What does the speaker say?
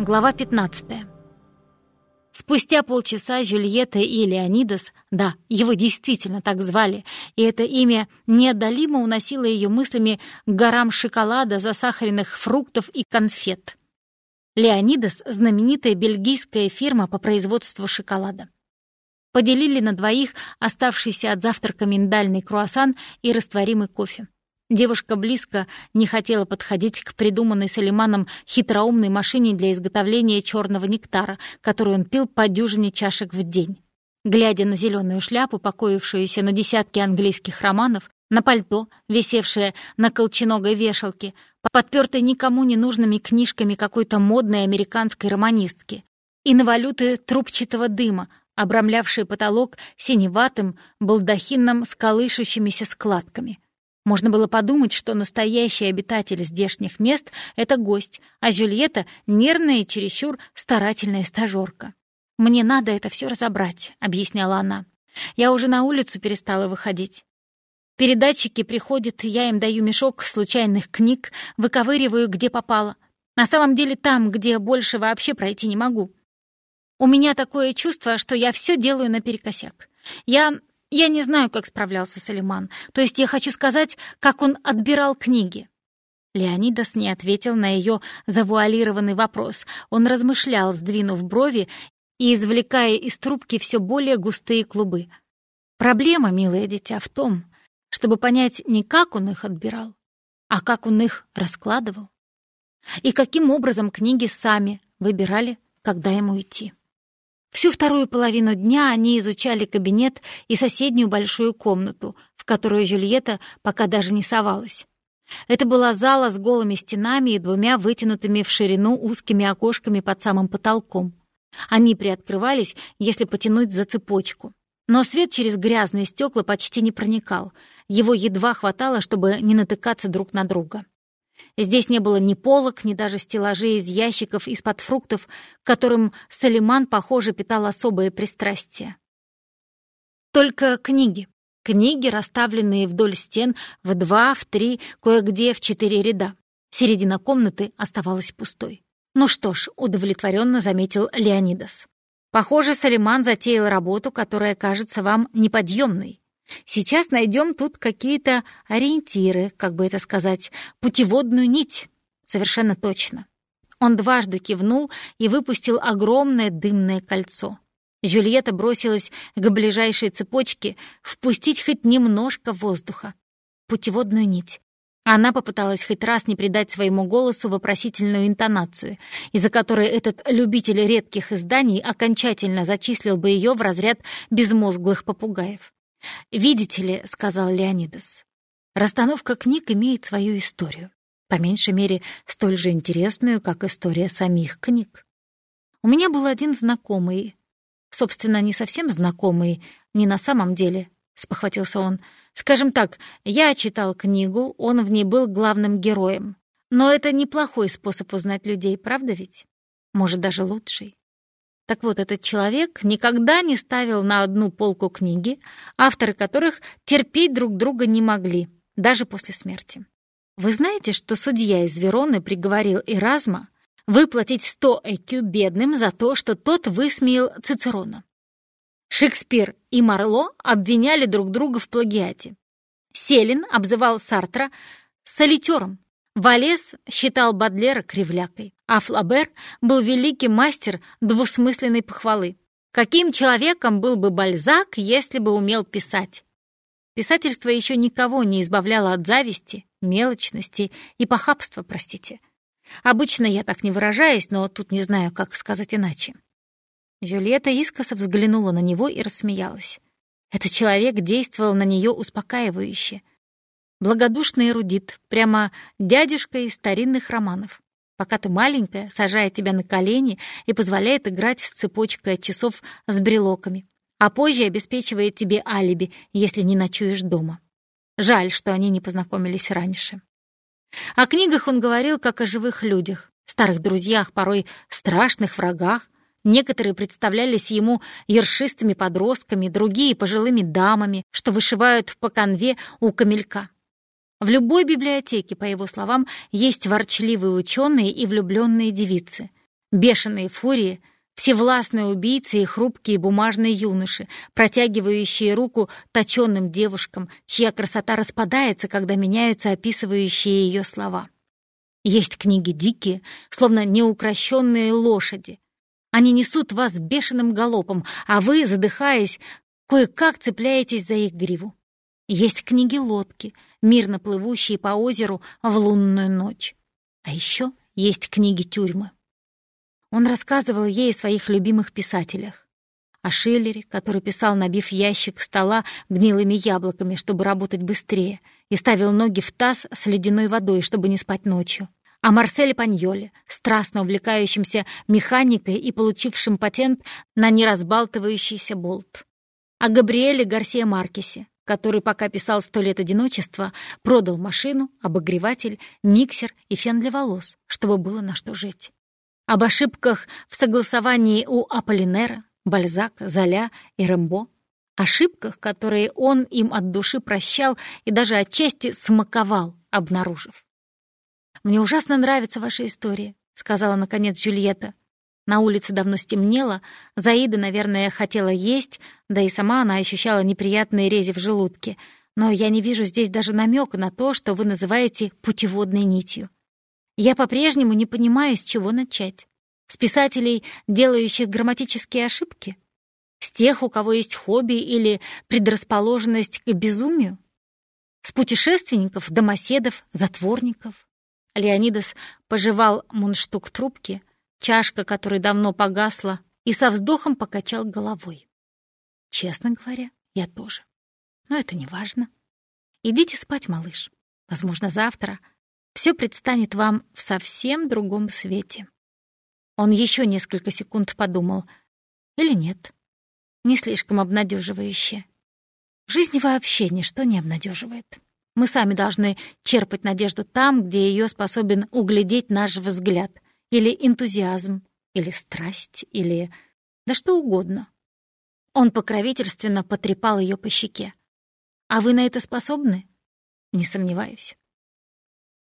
Глава 15. Спустя полчаса Жюльетта и Леонидас, да, его действительно так звали, и это имя неотдалимо уносило ее мыслями к горам шоколада, засахаренных фруктов и конфет. Леонидас — знаменитая бельгийская фирма по производству шоколада. Поделили на двоих оставшийся от завтрака миндальный круассан и растворимый кофе. Девушка близко не хотела подходить к придуманной Салиманом хитроумной машине для изготовления черного нектара, которую он пил по дюжине чашек в день. Глядя на зеленую шляпу, покоившуюся на десятке английских романов, на пальто, висевшее на колченогой вешалке, подпертой никому не нужными книжками какой-то модной американской романистки, и на валюты трубчатого дыма, обрамлявшие потолок синеватым балдахином с колышущимися складками — можно было подумать, что настоящий обитатель здешних мест — это гость, а Жюльетта — нервная и чересчур старательная стажёрка. «Мне надо это все разобрать», — объясняла она. «Я уже на улицу перестала выходить. Передатчики приходят, я им даю мешок случайных книг, выковыриваю, где попало. На самом деле там, где больше вообще пройти не могу. У меня такое чувство, что я все делаю наперекосяк. Я я не знаю, как справлялся Салиман. То есть я хочу сказать, как он отбирал книги. Леонидас не ответил на ее завуалированный вопрос. Он размышлял, сдвинув брови и извлекая из трубки все более густые клубы. Проблема, милое дитя, в том, чтобы понять не как он их отбирал, а как он их раскладывал. И каким образом книги сами выбирали, когда ему идти. Всю вторую половину дня они изучали кабинет и соседнюю большую комнату, в которую Жюльетта пока даже не совалась. Это была зала с голыми стенами и двумя вытянутыми в ширину узкими окошками под самым потолком. Они приоткрывались, если потянуть за цепочку. Но свет через грязные стекла почти не проникал. Его едва хватало, чтобы не натыкаться друг на друга. Здесь не было ни полок, ни даже стеллажей из ящиков из-под фруктов, к которым Салиман, похоже, питал особое пристрастие. Только книги. Книги, расставленные вдоль стен в два, в три, кое-где в четыре ряда. Середина комнаты оставалась пустой. «Ну что ж», — удовлетворенно заметил Леонидас. «Похоже, Салиман затеял работу, которая кажется вам неподъемной. Сейчас найдем тут какие-то ориентиры, как бы это сказать, путеводную нить. Совершенно точно. Он дважды кивнул и выпустил огромное дымное кольцо. Жюльетта бросилась к ближайшей цепочке впустить хоть немножко воздуха. Путеводную нить. Она попыталась хоть раз не придать своему голосу вопросительную интонацию, из-за которой этот любитель редких изданий окончательно зачислил бы ее в разряд безмозглых попугаев. «Видите ли», — сказал Леонидас, — «расстановка книг имеет свою историю, по меньшей мере столь же интересную, как история самих книг. У меня был один знакомый, собственно, не совсем знакомый, не на самом деле», — спохватился он. «Скажем так, я читал книгу, он в ней был главным героем. Но это неплохой способ узнать людей, правда ведь? Может, даже лучший. Так вот, этот человек никогда не ставил на одну полку книги, авторы которых терпеть друг друга не могли, даже после смерти. Вы знаете, что судья из Вероны приговорил Эразма выплатить 100 ЭКЮ бедным за то, что тот высмеял Цицерона? Шекспир и Марло обвиняли друг друга в плагиате. Селин обзывал Сартра солитером, Валес считал Бадлера кривлякой, а Флабер был великий мастер двусмысленной похвалы. Каким человеком был бы Бальзак, если бы умел писать? Писательство еще никого не избавляло от зависти, мелочности и похабства, простите. Обычно я так не выражаюсь, но тут не знаю, как сказать иначе. Жюльетта искоса взглянула на него и рассмеялась. Этот человек действовал на нее успокаивающе, Благодушный эрудит, прямо дядюшка из старинных романов. Пока ты маленькая, сажает тебя на колени и позволяет играть с цепочкой от часов с брелоками, а позже обеспечивает тебе алиби, если не ночуешь дома. Жаль, что они не познакомились раньше. О книгах он говорил как о живых людях, старых друзьях, порой страшных врагах. Некоторые представлялись ему ершистыми подростками, другие — пожилыми дамами, что вышивают по конве у камелька. В любой библиотеке, по его словам, есть ворчливые ученые и влюбленные девицы. Бешеные фурии, всевластные убийцы и хрупкие бумажные юноши, протягивающие руку точенным девушкам, чья красота распадается, когда меняются описывающие ее слова. Есть книги дикие, словно неукрощенные лошади. Они несут вас бешеным галопом, а вы, задыхаясь, кое-как цепляетесь за их гриву. Есть книги-лодки, мирно плывущие по озеру в лунную ночь. А еще есть книги-тюрьмы. Он рассказывал ей о своих любимых писателях. О Шиллере, который писал, набив ящик стола гнилыми яблоками, чтобы работать быстрее, и ставил ноги в таз с ледяной водой, чтобы не спать ночью. О Марселе Паньоле, страстно увлекающемся механикой и получившем патент на неразбалтывающийся болт. О Габриэле Гарсия Маркесе, который, пока писал «Сто лет одиночества», продал машину, обогреватель, миксер и фен для волос, чтобы было на что жить. Об ошибках в согласовании у Аполлинера, Бальзака, Золя и Рембо, ошибках, которые он им от души прощал и даже отчасти смаковал, обнаружив. «Мне ужасно нравится ваша история», — сказала, наконец, Джульетта. На улице давно стемнело, Заида, наверное, хотела есть, да и сама она ощущала неприятные рези в желудке. Но я не вижу здесь даже намека на то, что вы называете путеводной нитью. Я по-прежнему не понимаю, с чего начать. С писателей, делающих грамматические ошибки? С тех, у кого есть хобби или предрасположенность к безумию? С путешественников, домоседов, затворников? Леонидас пожевал мундштук трубки — чашка которой давно погасла, и со вздохом покачал головой. Честно говоря, я тоже. Но это не важно. Идите спать, малыш. Возможно, завтра все предстанет вам в совсем другом свете. Он еще несколько секунд подумал. Или нет? Не слишком обнадеживающе. В жизни вообще ничто не обнадеживает. Мы сами должны черпать надежду там, где ее способен углядеть наш взгляд — или энтузиазм, или страсть, или... да что угодно. Он покровительственно потрепал ее по щеке. «А вы на это способны?» «Не сомневаюсь».